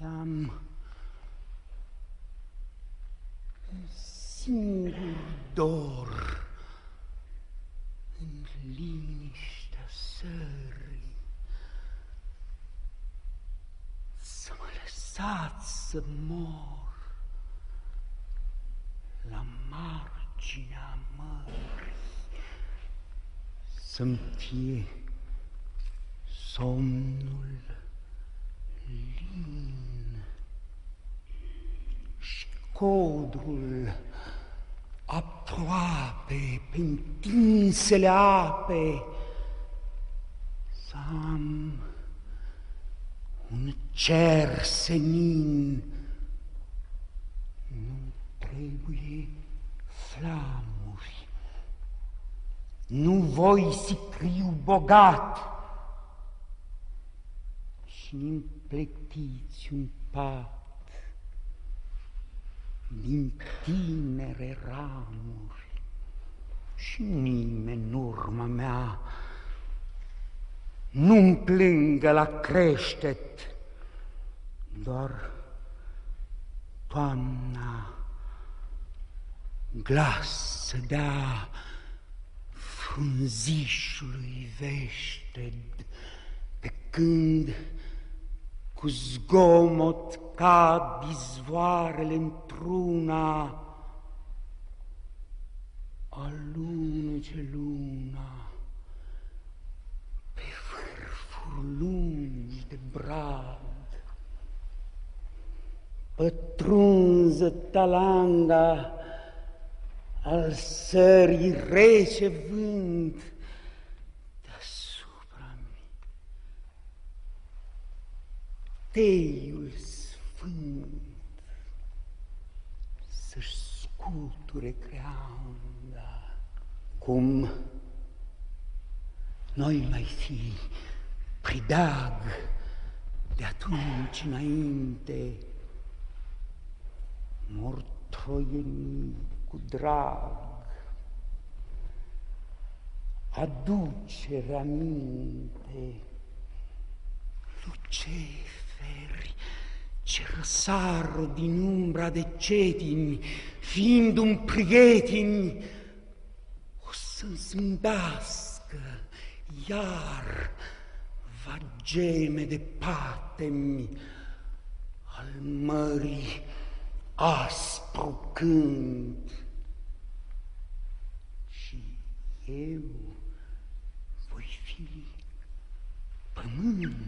Am un singur dor în liniștea sării. Să mă lăsați să mor la marginea mării, să-mi fie somnul lin. Și codrul aproape pe întinsele ape. Să am un cer senin. Nu trebuie flamuri, nu voi sicriu bogat și împletiți un pat din tinere ramuri. Și nimeni în urma mea nu-mi plângă la creștet, doar toamna glas să dea frunzișului veșted, pe când cu zgomot cad izvoarele într-una, alunece luna pe vârfuri lungi de brad. Pătrunză talanga al sării rece vânt, teiul sfânt să-și scuture creanda, cum noi mai fi pridag de atunci înainte, mortoieni cu drag, aducere aminte, lucef, feri ce răsar din umbra de cetini, fiind un prieteni, o să-mi zâmbească iar va geme de patemi al mării aspru cânt. Și eu voi fi pământ